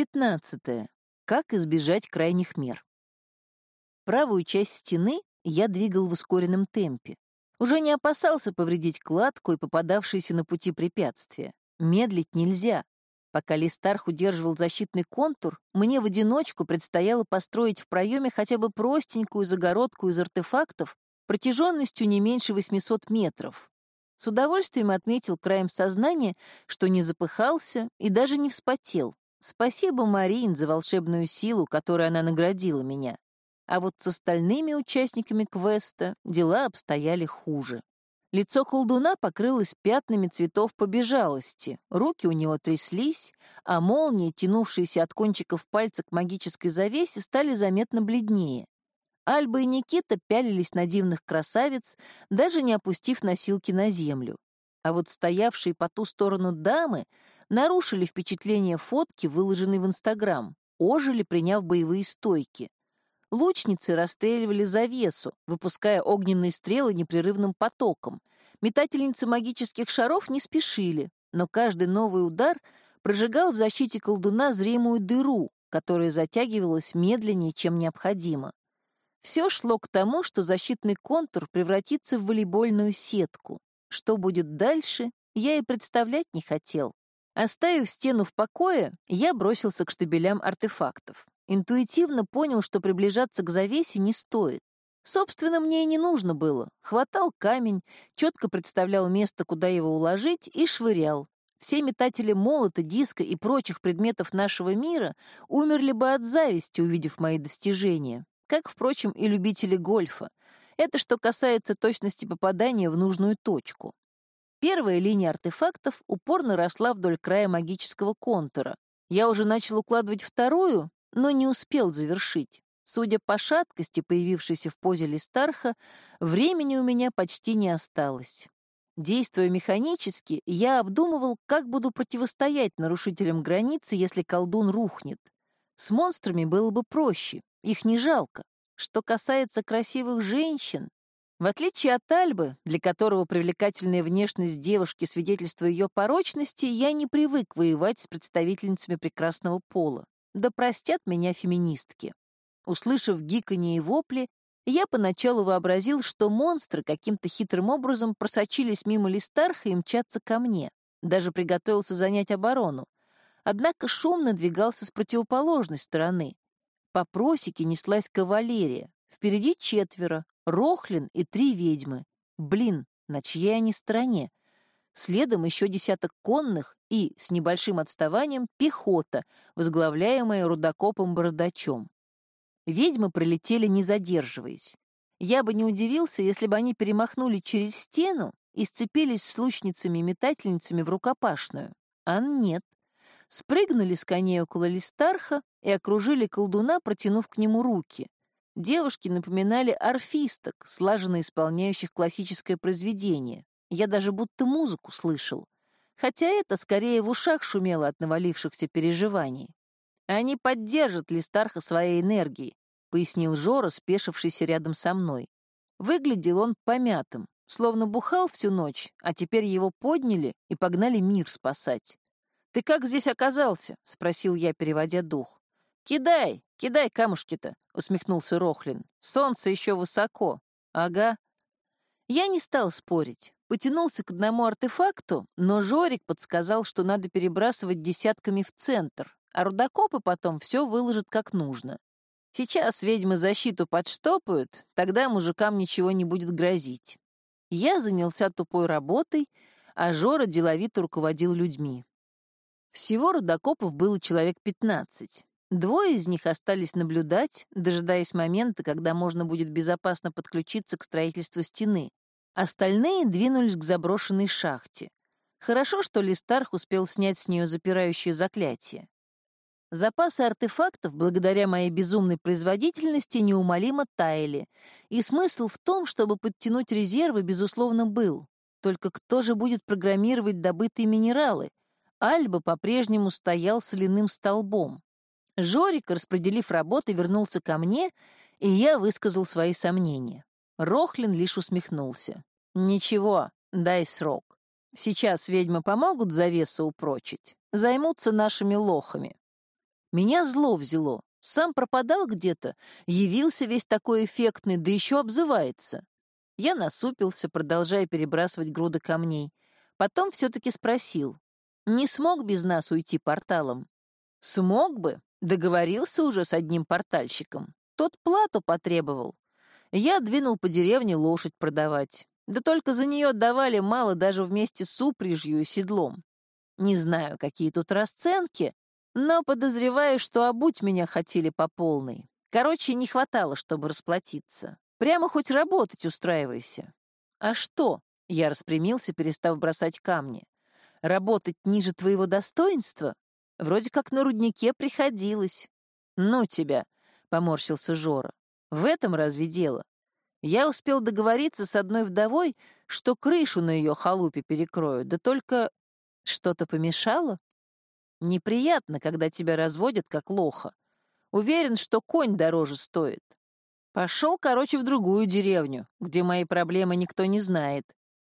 15. Как избежать крайних мер? Правую часть стены я двигал в ускоренном темпе. Уже не опасался повредить кладку и попадавшиеся на пути препятствия. Медлить нельзя. Пока Листарх удерживал защитный контур, мне в одиночку предстояло построить в проеме хотя бы простенькую загородку из артефактов протяженностью не меньше 800 метров. С удовольствием отметил краем сознания, что не запыхался и даже не вспотел. Спасибо, Марин, за волшебную силу, которой она наградила меня. А вот с остальными участниками квеста дела обстояли хуже. Лицо колдуна покрылось пятнами цветов побежалости, руки у него тряслись, а молнии, тянувшиеся от кончиков пальца к магической завесе, стали заметно бледнее. Альба и Никита пялились на дивных красавиц, даже не опустив носилки на землю. А вот стоявшие по ту сторону дамы нарушили впечатление фотки, выложенной в Инстаграм, ожили, приняв боевые стойки. Лучницы расстреливали завесу, выпуская огненные стрелы непрерывным потоком. Метательницы магических шаров не спешили, но каждый новый удар прожигал в защите колдуна зримую дыру, которая затягивалась медленнее, чем необходимо. Все шло к тому, что защитный контур превратится в волейбольную сетку. Что будет дальше, я и представлять не хотел. Оставив стену в покое, я бросился к штабелям артефактов. Интуитивно понял, что приближаться к завесе не стоит. Собственно, мне и не нужно было. Хватал камень, четко представлял место, куда его уложить, и швырял. Все метатели молота, диска и прочих предметов нашего мира умерли бы от зависти, увидев мои достижения. Как, впрочем, и любители гольфа. Это что касается точности попадания в нужную точку. Первая линия артефактов упорно росла вдоль края магического контура. Я уже начал укладывать вторую, но не успел завершить. Судя по шаткости, появившейся в позе Листарха, времени у меня почти не осталось. Действуя механически, я обдумывал, как буду противостоять нарушителям границы, если колдун рухнет. С монстрами было бы проще, их не жалко. Что касается красивых женщин, в отличие от Альбы, для которого привлекательная внешность девушки — свидетельство ее порочности, я не привык воевать с представительницами прекрасного пола. Да простят меня феминистки. Услышав гиканье и вопли, я поначалу вообразил, что монстры каким-то хитрым образом просочились мимо Листарха и мчатся ко мне. Даже приготовился занять оборону. Однако шум надвигался с противоположной стороны. По просеке неслась кавалерия. Впереди четверо, Рохлин и три ведьмы. Блин, на чьей они стороне? Следом еще десяток конных и, с небольшим отставанием, пехота, возглавляемая рудокопом-бородачом. Ведьмы пролетели, не задерживаясь. Я бы не удивился, если бы они перемахнули через стену и сцепились с лучницами-метательницами в рукопашную. А нет. Спрыгнули с коней около Листарха и окружили колдуна, протянув к нему руки. Девушки напоминали орфисток, слаженно исполняющих классическое произведение. Я даже будто музыку слышал. Хотя это скорее в ушах шумело от навалившихся переживаний. «Они поддержат Листарха своей энергией», — пояснил Жора, спешившийся рядом со мной. Выглядел он помятым, словно бухал всю ночь, а теперь его подняли и погнали мир спасать. «Ты как здесь оказался?» — спросил я, переводя дух. «Кидай, кидай камушки-то», — усмехнулся Рохлин. «Солнце еще высоко». «Ага». Я не стал спорить. Потянулся к одному артефакту, но Жорик подсказал, что надо перебрасывать десятками в центр, а рудокопы потом все выложат как нужно. Сейчас ведьмы защиту подштопают, тогда мужикам ничего не будет грозить. Я занялся тупой работой, а Жора деловито руководил людьми. Всего рудокопов было человек пятнадцать. Двое из них остались наблюдать, дожидаясь момента, когда можно будет безопасно подключиться к строительству стены. Остальные двинулись к заброшенной шахте. Хорошо, что Листарх успел снять с нее запирающее заклятие. Запасы артефактов, благодаря моей безумной производительности, неумолимо таяли, и смысл в том, чтобы подтянуть резервы, безусловно, был. Только кто же будет программировать добытые минералы? Альба по-прежнему стоял соляным столбом. Жорик, распределив работы, вернулся ко мне, и я высказал свои сомнения. Рохлин лишь усмехнулся. «Ничего, дай срок. Сейчас ведьмы помогут завесу упрочить, займутся нашими лохами». Меня зло взяло. Сам пропадал где-то, явился весь такой эффектный, да еще обзывается. Я насупился, продолжая перебрасывать груды камней. Потом все-таки спросил. Не смог без нас уйти порталом? Смог бы, договорился уже с одним портальщиком. Тот плату потребовал. Я двинул по деревне лошадь продавать. Да только за нее отдавали мало даже вместе с упряжью и седлом. Не знаю, какие тут расценки, но подозреваю, что обуть меня хотели по полной. Короче, не хватало, чтобы расплатиться. Прямо хоть работать устраивайся. А что? Я распрямился, перестав бросать камни. Работать ниже твоего достоинства? Вроде как на руднике приходилось. Ну тебя, поморщился Жора. В этом разве дело? Я успел договориться с одной вдовой, что крышу на ее халупе перекроют, да только что-то помешало. Неприятно, когда тебя разводят как лоха. Уверен, что конь дороже стоит. Пошел, короче, в другую деревню, где мои проблемы никто не знает.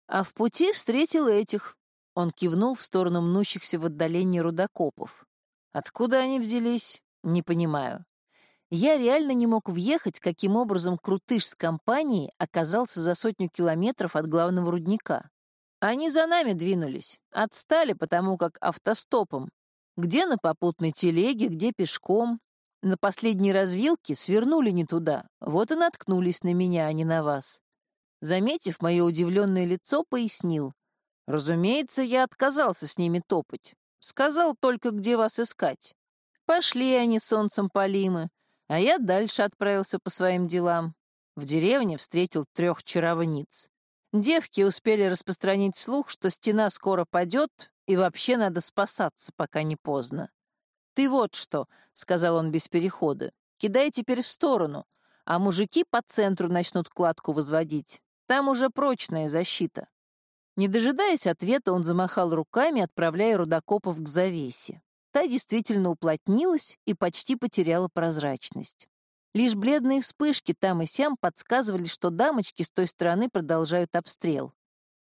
А в пути встретил этих. Он кивнул в сторону мнущихся в отдалении рудокопов. Откуда они взялись, не понимаю. Я реально не мог въехать, каким образом Крутыш с компанией оказался за сотню километров от главного рудника. Они за нами двинулись, отстали, потому как автостопом. Где на попутной телеге, где пешком. На последней развилке свернули не туда, вот и наткнулись на меня, а не на вас. Заметив мое удивленное лицо, пояснил. Разумеется, я отказался с ними топать. Сказал только, где вас искать. Пошли они солнцем полимы. А я дальше отправился по своим делам. В деревне встретил трех чаровниц. Девки успели распространить слух, что стена скоро падет, и вообще надо спасаться, пока не поздно. «Ты вот что», — сказал он без перехода, — «кидай теперь в сторону, а мужики по центру начнут кладку возводить. Там уже прочная защита». Не дожидаясь ответа, он замахал руками, отправляя рудокопов к завесе. Та действительно уплотнилась и почти потеряла прозрачность. Лишь бледные вспышки там и сям подсказывали, что дамочки с той стороны продолжают обстрел.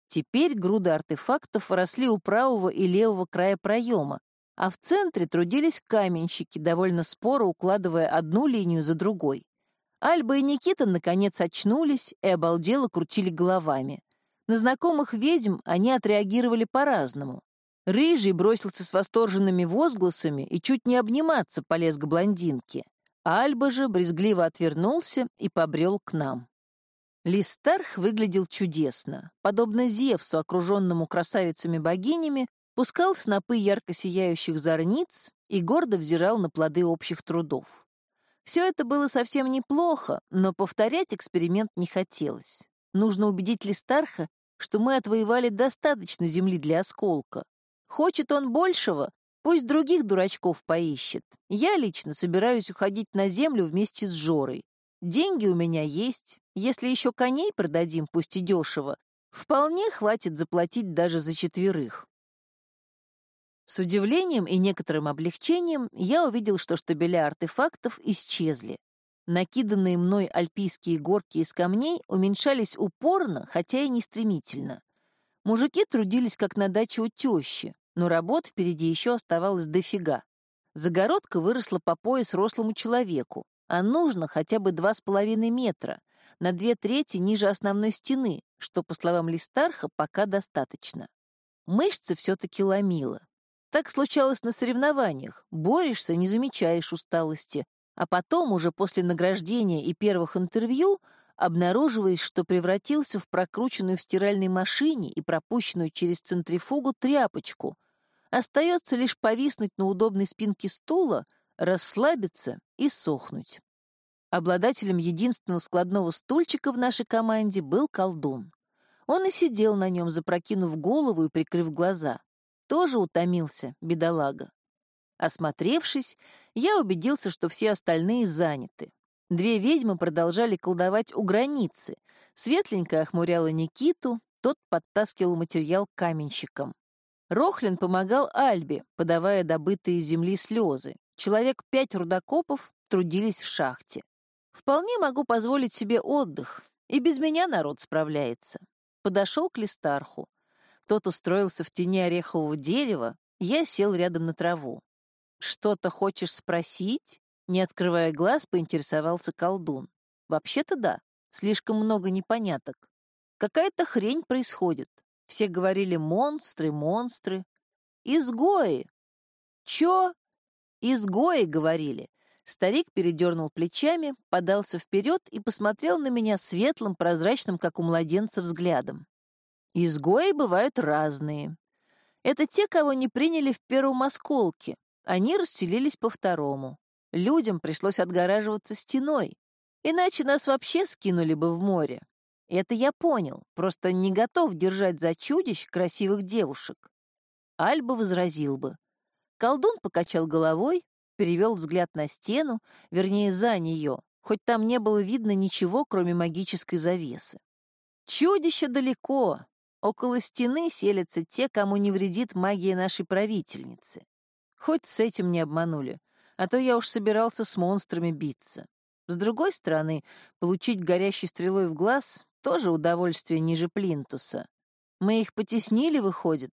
Теперь груды артефактов росли у правого и левого края проема, а в центре трудились каменщики, довольно споро укладывая одну линию за другой. Альба и Никита наконец очнулись и обалдело крутили головами. На знакомых ведьм они отреагировали по-разному. Рыжий бросился с восторженными возгласами и чуть не обниматься полез к блондинке. Альба же брезгливо отвернулся и побрел к нам. Листарх выглядел чудесно. Подобно Зевсу, окруженному красавицами-богинями, пускал снопы ярко сияющих зорниц и гордо взирал на плоды общих трудов. Все это было совсем неплохо, но повторять эксперимент не хотелось. Нужно убедить Листарха, что мы отвоевали достаточно земли для осколка, Хочет он большего, пусть других дурачков поищет. Я лично собираюсь уходить на землю вместе с Жорой. Деньги у меня есть. Если еще коней продадим, пусть и дешево, вполне хватит заплатить даже за четверых. С удивлением и некоторым облегчением я увидел, что штабеля артефактов исчезли. Накиданные мной альпийские горки из камней уменьшались упорно, хотя и не стремительно. Мужики трудились как на даче у тещи, но работ впереди еще оставалось дофига. Загородка выросла по пояс рослому человеку, а нужно хотя бы два с половиной метра, на две трети ниже основной стены, что, по словам Листарха, пока достаточно. Мышцы все-таки ломило. Так случалось на соревнованиях. Борешься, не замечаешь усталости, а потом, уже после награждения и первых интервью, обнаруживаешь, что превратился в прокрученную в стиральной машине и пропущенную через центрифугу тряпочку. Остается лишь повиснуть на удобной спинке стула, расслабиться и сохнуть. Обладателем единственного складного стульчика в нашей команде был колдун. Он и сидел на нем, запрокинув голову и прикрыв глаза. Тоже утомился, бедолага. Осмотревшись, я убедился, что все остальные заняты. Две ведьмы продолжали колдовать у границы. Светленькая охмуряла Никиту, тот подтаскивал материал каменщикам. Рохлин помогал Альбе, подавая добытые земли слезы. Человек пять рудокопов трудились в шахте. Вполне могу позволить себе отдых, и без меня народ справляется. Подошел к Листарху. Тот устроился в тени орехового дерева, я сел рядом на траву. «Что-то хочешь спросить?» Не открывая глаз, поинтересовался колдун. «Вообще-то да, слишком много непоняток. Какая-то хрень происходит. Все говорили «монстры, монстры». «Изгои!» «Чё?» «Изгои», — говорили. Старик передернул плечами, подался вперед и посмотрел на меня светлым, прозрачным, как у младенца, взглядом. Изгои бывают разные. Это те, кого не приняли в первом осколке. Они расселились по второму. Людям пришлось отгораживаться стеной. Иначе нас вообще скинули бы в море. Это я понял, просто не готов держать за чудищ красивых девушек. Альба возразил бы. Колдун покачал головой, перевел взгляд на стену, вернее, за нее, хоть там не было видно ничего, кроме магической завесы. Чудище далеко. Около стены селятся те, кому не вредит магия нашей правительницы. Хоть с этим не обманули, а то я уж собирался с монстрами биться. С другой стороны, получить горящей стрелой в глаз — тоже удовольствие ниже плинтуса. Мы их потеснили, выходит.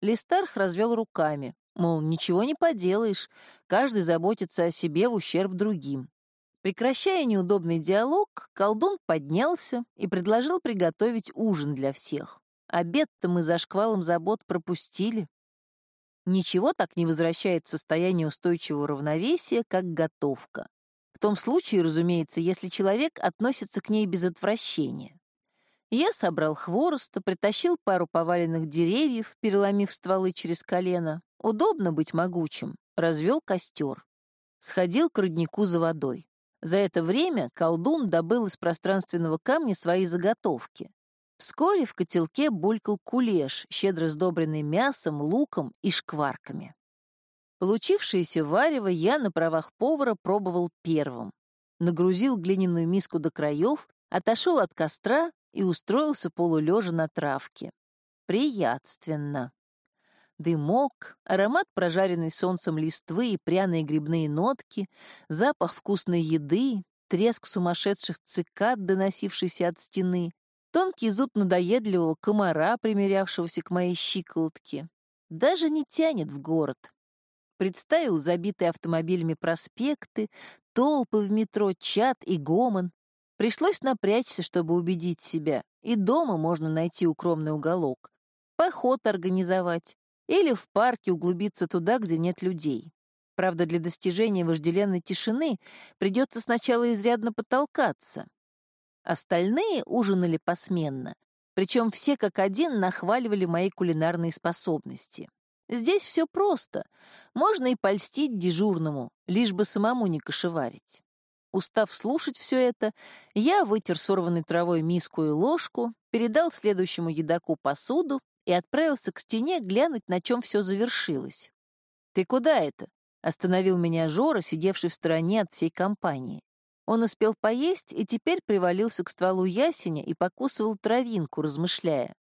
Листарх развел руками. Мол, ничего не поделаешь, каждый заботится о себе в ущерб другим. Прекращая неудобный диалог, колдун поднялся и предложил приготовить ужин для всех. Обед-то мы за шквалом забот пропустили. Ничего так не возвращает состояние устойчивого равновесия, как готовка. В том случае, разумеется, если человек относится к ней без отвращения. Я собрал хвороста, притащил пару поваленных деревьев, переломив стволы через колено, Удобно быть могучим. Развел костер. Сходил к роднику за водой. За это время колдун добыл из пространственного камня свои заготовки. Вскоре в котелке булькал кулеш, щедро сдобренный мясом, луком и шкварками. Получившееся варево я на правах повара пробовал первым. Нагрузил глиняную миску до краев, отошел от костра и устроился полулежа на травке. Приятственно. Дымок, аромат прожаренной солнцем листвы и пряные грибные нотки, запах вкусной еды, треск сумасшедших цикад, доносившийся от стены, тонкий зуб надоедливого комара, примерявшегося к моей щиколотке. Даже не тянет в город. Представил забитые автомобилями проспекты, толпы в метро, чат и гомон. Пришлось напрячься, чтобы убедить себя. И дома можно найти укромный уголок. Поход организовать или в парке углубиться туда, где нет людей. Правда, для достижения вожделенной тишины придется сначала изрядно потолкаться. Остальные ужинали посменно, причем все как один нахваливали мои кулинарные способности. Здесь все просто. Можно и польстить дежурному, лишь бы самому не кошеварить. Устав слушать все это, я вытер сорванной травой миску и ложку, передал следующему едоку посуду и отправился к стене глянуть, на чем все завершилось. «Ты куда это?» — остановил меня Жора, сидевший в стороне от всей компании. Он успел поесть и теперь привалился к стволу ясеня и покусывал травинку, размышляя.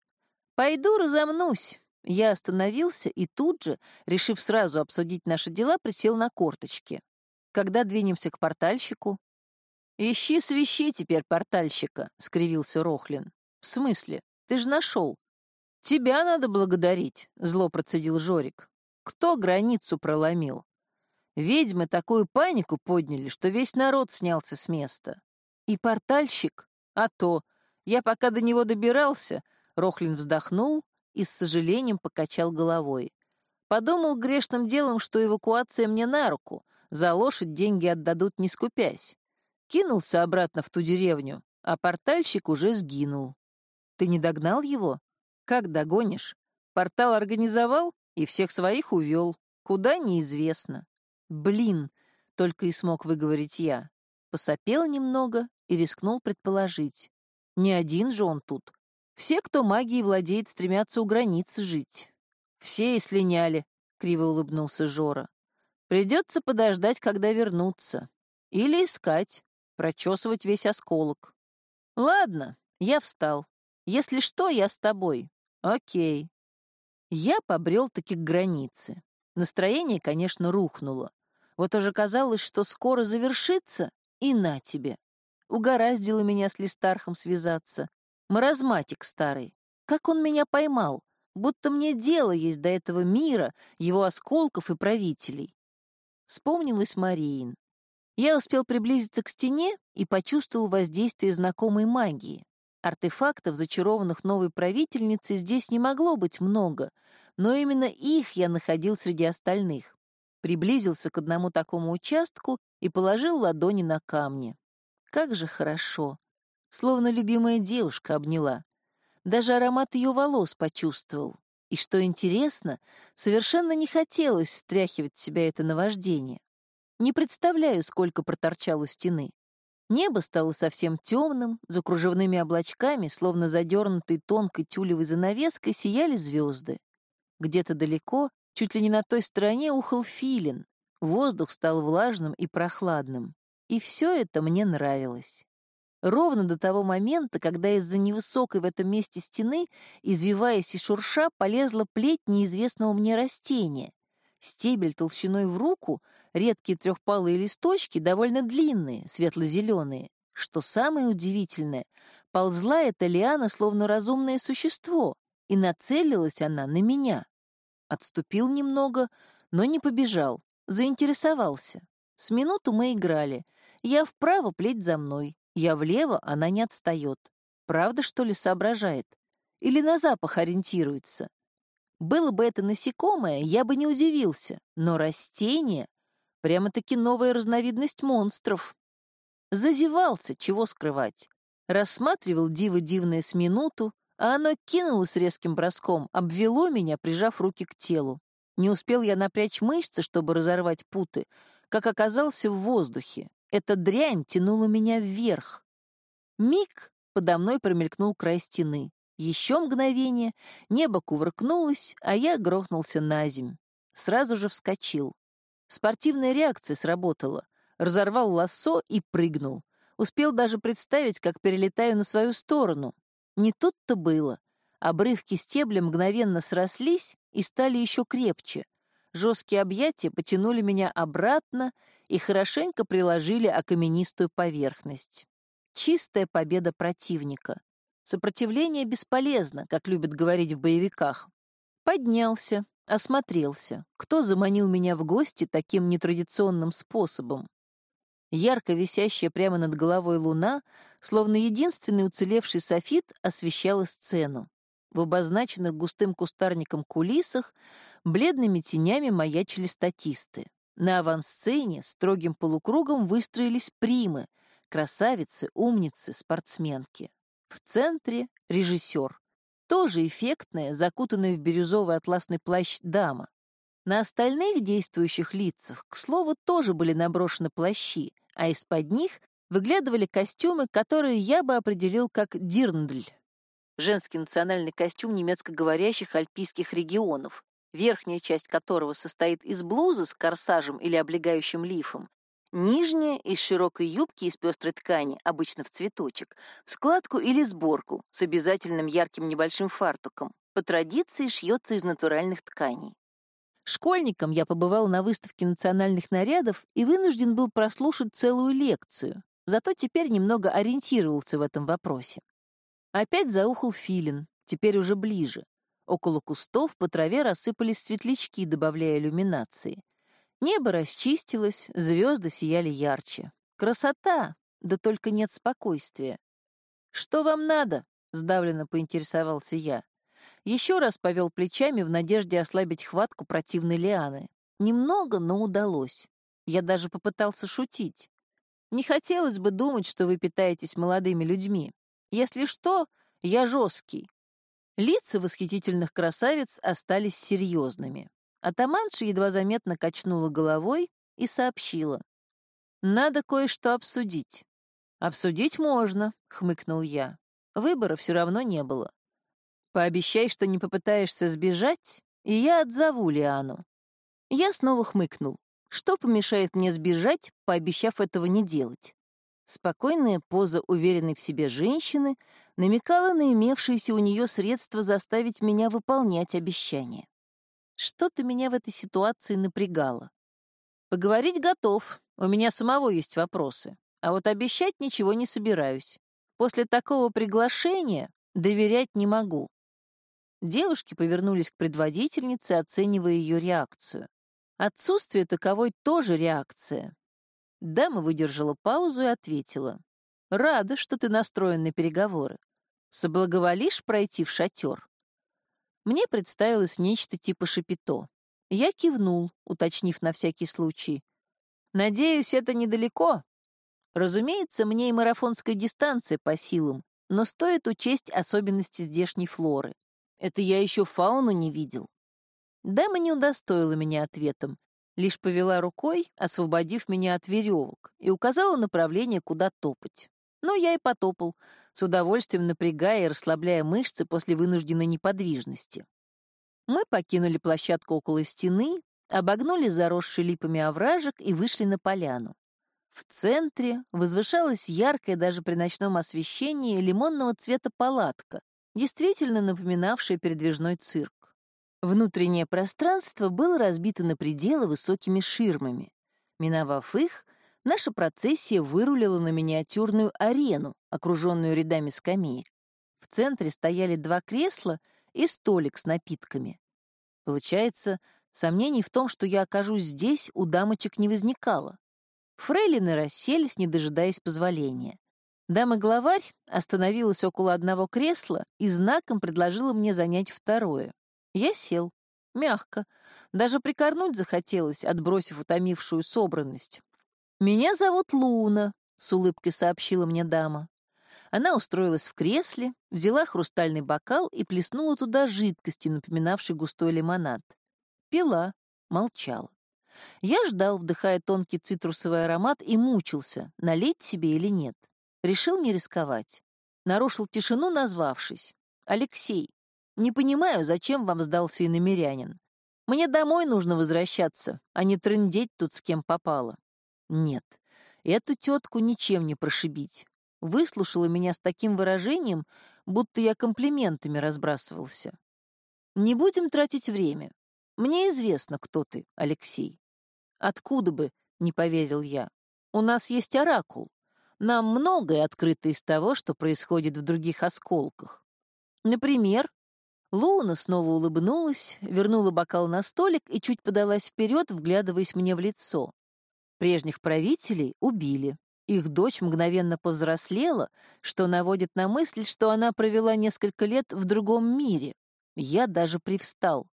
«Пойду разомнусь». Я остановился и тут же, решив сразу обсудить наши дела, присел на корточки. «Когда двинемся к портальщику?» «Ищи свищи теперь портальщика», — скривился Рохлин. «В смысле? Ты же нашел. «Тебя надо благодарить», — зло процедил Жорик. «Кто границу проломил? Ведьмы такую панику подняли, что весь народ снялся с места. И портальщик? А то. Я пока до него добирался...» Рохлин вздохнул и с сожалением покачал головой. Подумал грешным делом, что эвакуация мне на руку, за лошадь деньги отдадут не скупясь. Кинулся обратно в ту деревню, а портальщик уже сгинул. Ты не догнал его? Как догонишь? Портал организовал и всех своих увел. Куда — неизвестно. Блин, только и смог выговорить я. Посопел немного и рискнул предположить. Не один же он тут. Все, кто магией владеет, стремятся у границы жить. Все и слиняли, — криво улыбнулся Жора. Придется подождать, когда вернутся. Или искать, прочесывать весь осколок. Ладно, я встал. Если что, я с тобой. Окей. Я побрел таки к границе. Настроение, конечно, рухнуло. Вот уже казалось, что скоро завершится, и на тебе. Угораздило меня с Листархом связаться. Маразматик старый. Как он меня поймал? Будто мне дело есть до этого мира, его осколков и правителей. Вспомнилась Мариин. Я успел приблизиться к стене и почувствовал воздействие знакомой магии. Артефактов, зачарованных новой правительницей, здесь не могло быть много, но именно их я находил среди остальных. Приблизился к одному такому участку и положил ладони на камни. Как же хорошо! Словно любимая девушка обняла. Даже аромат ее волос почувствовал. И что интересно, совершенно не хотелось стряхивать с себя это наваждение. Не представляю, сколько проторчал у стены. Небо стало совсем темным, за кружевными облачками, словно задернутой тонкой тюлевой занавеской, сияли звезды. Где-то далеко, чуть ли не на той стороне, ухал филин. Воздух стал влажным и прохладным. И все это мне нравилось. Ровно до того момента, когда из-за невысокой в этом месте стены, извиваясь и шурша, полезла плеть неизвестного мне растения. Стебель толщиной в руку, редкие трехпалые листочки, довольно длинные, светло-зеленые. Что самое удивительное, ползла эта лиана словно разумное существо, и нацелилась она на меня. Отступил немного, но не побежал, заинтересовался. С минуту мы играли. Я вправо, плеть за мной. Я влево, она не отстает. Правда, что ли, соображает? Или на запах ориентируется? Было бы это насекомое, я бы не удивился. Но растение — прямо-таки новая разновидность монстров. Зазевался, чего скрывать. Рассматривал диво дивное с минуту, а оно кинулось резким броском, обвело меня, прижав руки к телу. Не успел я напрячь мышцы, чтобы разорвать путы, как оказался в воздухе. Эта дрянь тянула меня вверх. Миг подо мной промелькнул край стены. Еще мгновение, небо кувыркнулось, а я грохнулся на земь. Сразу же вскочил. Спортивная реакция сработала. Разорвал лассо и прыгнул. Успел даже представить, как перелетаю на свою сторону. Не тут-то было. Обрывки стебля мгновенно срослись и стали еще крепче. Жесткие объятия потянули меня обратно и хорошенько приложили о каменистую поверхность. Чистая победа противника. Сопротивление бесполезно, как любят говорить в боевиках. Поднялся, осмотрелся. Кто заманил меня в гости таким нетрадиционным способом? Ярко висящая прямо над головой луна, словно единственный уцелевший софит, освещала сцену. В обозначенных густым кустарником кулисах бледными тенями маячили статисты. На авансцене строгим полукругом выстроились примы, красавицы, умницы, спортсменки. В центре — режиссер. Тоже эффектная, закутанная в бирюзовый атласный плащ дама. На остальных действующих лицах, к слову, тоже были наброшены плащи, а из-под них выглядывали костюмы, которые я бы определил как дирндль. Женский национальный костюм немецкоговорящих альпийских регионов, верхняя часть которого состоит из блузы с корсажем или облегающим лифом, нижняя — из широкой юбки из пестрой ткани, обычно в цветочек, в складку или сборку с обязательным ярким небольшим фартуком. По традиции шьется из натуральных тканей. Школьником я побывал на выставке национальных нарядов и вынужден был прослушать целую лекцию, зато теперь немного ориентировался в этом вопросе. Опять заухал филин, теперь уже ближе. Около кустов по траве рассыпались светлячки, добавляя иллюминации. Небо расчистилось, звезды сияли ярче. Красота, да только нет спокойствия. «Что вам надо?» — сдавленно поинтересовался я. Еще раз повел плечами в надежде ослабить хватку противной лианы. Немного, но удалось. Я даже попытался шутить. Не хотелось бы думать, что вы питаетесь молодыми людьми. Если что, я жесткий. Лица восхитительных красавиц остались серьезными. Атаманша едва заметно качнула головой и сообщила. «Надо кое-что обсудить». «Обсудить можно», — хмыкнул я. Выбора все равно не было. Пообещай, что не попытаешься сбежать, и я отзову Лиану. Я снова хмыкнул. Что помешает мне сбежать, пообещав этого не делать? Спокойная поза уверенной в себе женщины намекала на имевшиеся у нее средства заставить меня выполнять обещания. Что-то меня в этой ситуации напрягало. Поговорить готов, у меня самого есть вопросы, а вот обещать ничего не собираюсь. После такого приглашения доверять не могу. Девушки повернулись к предводительнице, оценивая ее реакцию. Отсутствие таковой тоже реакция. Дама выдержала паузу и ответила. «Рада, что ты настроен на переговоры. Соблаговолишь пройти в шатер?» Мне представилось нечто типа шапито. Я кивнул, уточнив на всякий случай. «Надеюсь, это недалеко?» Разумеется, мне и марафонская дистанция по силам, но стоит учесть особенности здешней флоры. Это я еще фауну не видел. Дама не удостоила меня ответом, лишь повела рукой, освободив меня от веревок, и указала направление, куда топать. Но я и потопал, с удовольствием напрягая и расслабляя мышцы после вынужденной неподвижности. Мы покинули площадку около стены, обогнули заросший липами овражек и вышли на поляну. В центре возвышалась яркая даже при ночном освещении лимонного цвета палатка, действительно напоминавшая передвижной цирк. Внутреннее пространство было разбито на пределы высокими ширмами. Миновав их, наша процессия вырулила на миниатюрную арену, окруженную рядами скамеек. В центре стояли два кресла и столик с напитками. Получается, сомнений в том, что я окажусь здесь, у дамочек не возникало. Фрейлины расселись, не дожидаясь позволения. Дама-главарь остановилась около одного кресла и знаком предложила мне занять второе. Я сел. Мягко. Даже прикорнуть захотелось, отбросив утомившую собранность. «Меня зовут Луна», — с улыбкой сообщила мне дама. Она устроилась в кресле, взяла хрустальный бокал и плеснула туда жидкости, напоминавшей густой лимонад. Пила, молчала. Я ждал, вдыхая тонкий цитрусовый аромат, и мучился, налить себе или нет. Решил не рисковать. Нарушил тишину, назвавшись. «Алексей, не понимаю, зачем вам сдался иномерянин. Мне домой нужно возвращаться, а не трындеть тут с кем попало. Нет, эту тетку ничем не прошибить. Выслушала меня с таким выражением, будто я комплиментами разбрасывался. Не будем тратить время. Мне известно, кто ты, Алексей. Откуда бы, не поверил я. У нас есть оракул. Нам многое открыто из того, что происходит в других осколках. Например, Луна снова улыбнулась, вернула бокал на столик и чуть подалась вперед, вглядываясь мне в лицо. Прежних правителей убили. Их дочь мгновенно повзрослела, что наводит на мысль, что она провела несколько лет в другом мире. Я даже привстал.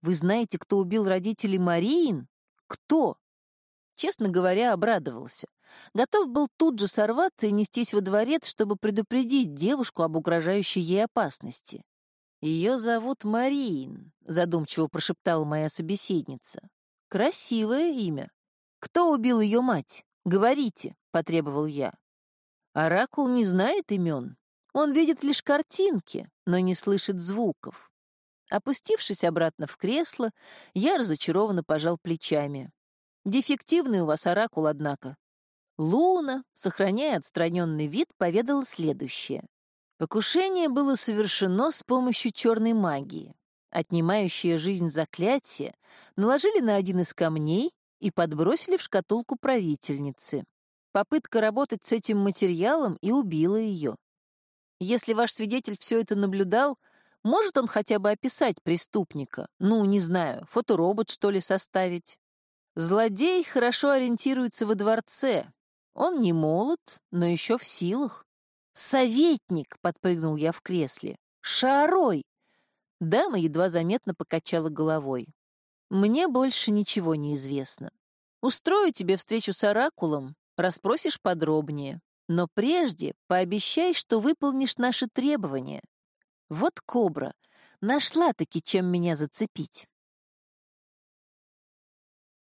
«Вы знаете, кто убил родителей Мариин? Кто?» Честно говоря, обрадовался. Готов был тут же сорваться и нестись во дворец, чтобы предупредить девушку об угрожающей ей опасности. «Ее зовут Марин», — задумчиво прошептала моя собеседница. «Красивое имя. Кто убил ее мать? Говорите», — потребовал я. Оракул не знает имен. Он видит лишь картинки, но не слышит звуков. Опустившись обратно в кресло, я разочарованно пожал плечами. Дефективный у вас оракул, однако. Луна, сохраняя отстраненный вид, поведала следующее. Покушение было совершено с помощью черной магии. Отнимающее жизнь заклятие наложили на один из камней и подбросили в шкатулку правительницы. Попытка работать с этим материалом и убила ее. Если ваш свидетель все это наблюдал, может он хотя бы описать преступника? Ну, не знаю, фоторобот, что ли, составить? Злодей хорошо ориентируется во дворце. Он не молод, но еще в силах. «Советник!» — подпрыгнул я в кресле. «Шарой!» Дама едва заметно покачала головой. «Мне больше ничего не известно. Устрою тебе встречу с Оракулом, расспросишь подробнее. Но прежде пообещай, что выполнишь наши требования. Вот кобра, нашла-таки чем меня зацепить».